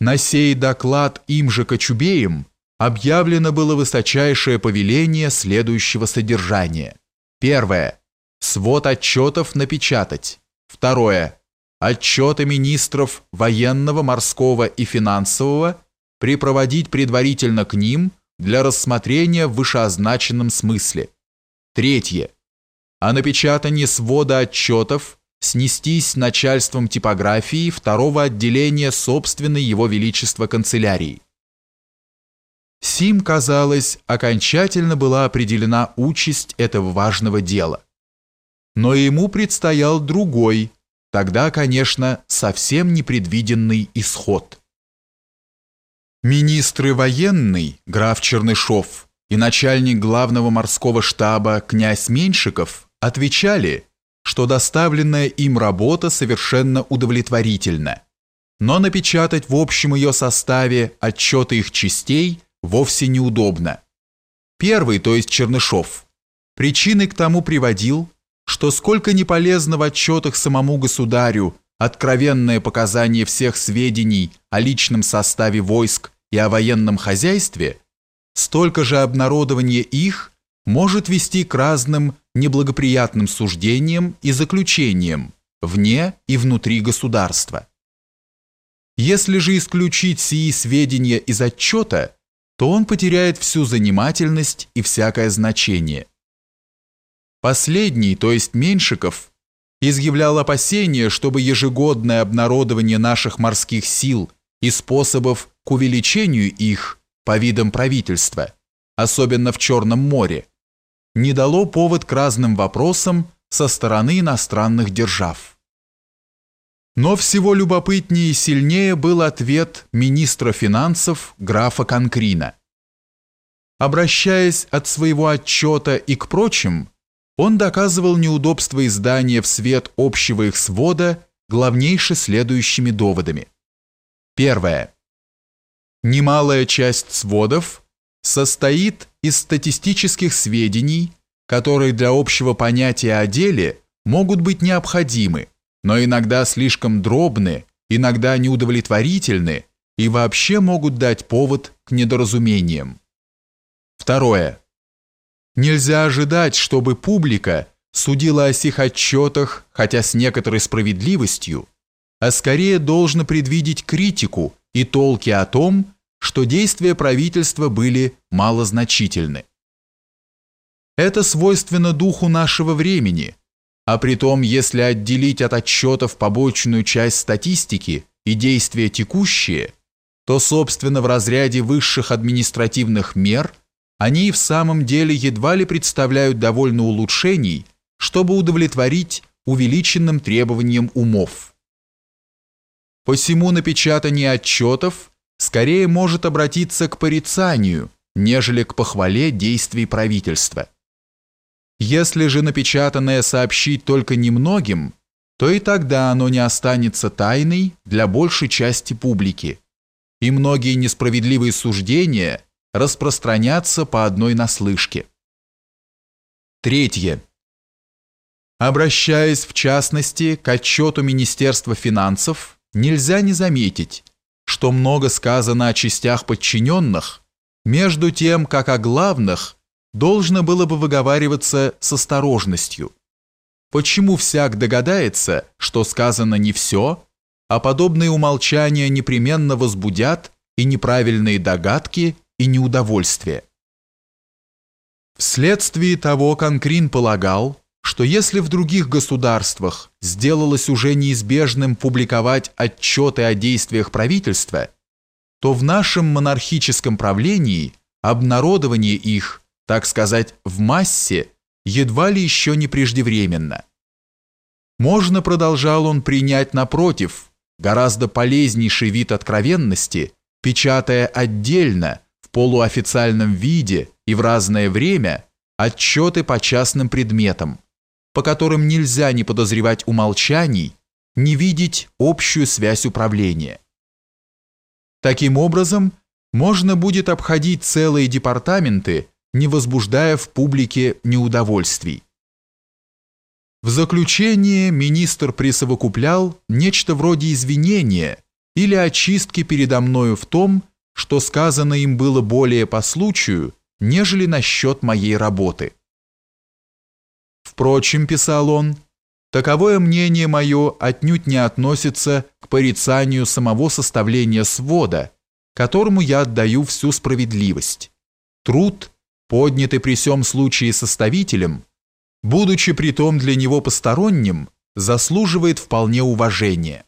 На сей доклад им же Кочубеем объявлено было высочайшее повеление следующего содержания. Первое. Свод отчетов напечатать. Второе. Отчеты министров военного, морского и финансового припроводить предварительно к ним для рассмотрения в вышеозначенном смысле. Третье. О напечатании свода отчетов снестись начальством типографии второго отделения собственной Его Величества канцелярии. Сим, казалось, окончательно была определена участь этого важного дела. Но ему предстоял другой, тогда, конечно, совсем непредвиденный исход. Министры военный, граф Чернышов, и начальник главного морского штаба князь Меньшиков отвечали, что доставленная им работа совершенно удовлетворительна, но напечатать в общем ее составе отчеты их частей вовсе неудобно. Первый, то есть Чернышов, причиной к тому приводил, что сколько не полезно в отчетах самому государю откровенное показание всех сведений о личном составе войск и о военном хозяйстве, столько же обнародование их может вести к разным неблагоприятным суждениям и заключениям вне и внутри государства. Если же исключить сии сведения из отчета, то он потеряет всю занимательность и всякое значение. Последний, то есть Меньшиков, изъявлял опасение, чтобы ежегодное обнародование наших морских сил и способов к увеличению их по видам правительства, особенно в Черном море, не дало повод к разным вопросам со стороны иностранных держав. Но всего любопытнее и сильнее был ответ министра финансов графа Конкрина. Обращаясь от своего отчета и к прочим, он доказывал неудобство издания в свет общего их свода главнейше следующими доводами. Первое. Немалая часть сводов состоит из статистических сведений, которые для общего понятия о деле могут быть необходимы, но иногда слишком дробны, иногда неудовлетворительны и вообще могут дать повод к недоразумениям. Второе. Нельзя ожидать, чтобы публика судила о сих отчетах, хотя с некоторой справедливостью, а скорее должно предвидеть критику и толки о том, что действия правительства были малозначительны. Это свойственно духу нашего времени, а при том, если отделить от отчетов побочную часть статистики и действия текущие, то, собственно, в разряде высших административных мер – они в самом деле едва ли представляют довольно улучшений, чтобы удовлетворить увеличенным требованиям умов. Посему напечатание отчетов скорее может обратиться к порицанию, нежели к похвале действий правительства. Если же напечатанное сообщить только немногим, то и тогда оно не останется тайной для большей части публики, и многие несправедливые суждения – распространяться по одной наслышке. Третье. Обращаясь в частности к отчету Министерства финансов, нельзя не заметить, что много сказано о частях подчиненных, между тем, как о главных должно было бы выговариваться с осторожностью. Почему всяк догадается, что сказано не все, а подобные умолчания непременно возбудят и неправильные догадки и неудовольствие. Вследствие того Конкрин полагал, что если в других государствах сделалось уже неизбежным публиковать отчеты о действиях правительства, то в нашем монархическом правлении обнародование их, так сказать, в массе, едва ли еще не преждевременно. Можно, продолжал он, принять напротив, гораздо полезнейший вид откровенности, печатая отдельно – в полуофициальном виде и в разное время отчеты по частным предметам, по которым нельзя не подозревать умолчаний, не видеть общую связь управления. Таким образом, можно будет обходить целые департаменты, не возбуждая в публике неудовольствий. В заключение министр присовокуплял нечто вроде извинения или очистки передо мною в том, что сказано им было более по случаю, нежели насчет моей работы. Впрочем, писал он, таковое мнение мое отнюдь не относится к порицанию самого составления свода, которому я отдаю всю справедливость. Труд, поднятый при всем случае составителем, будучи при том для него посторонним, заслуживает вполне уважения.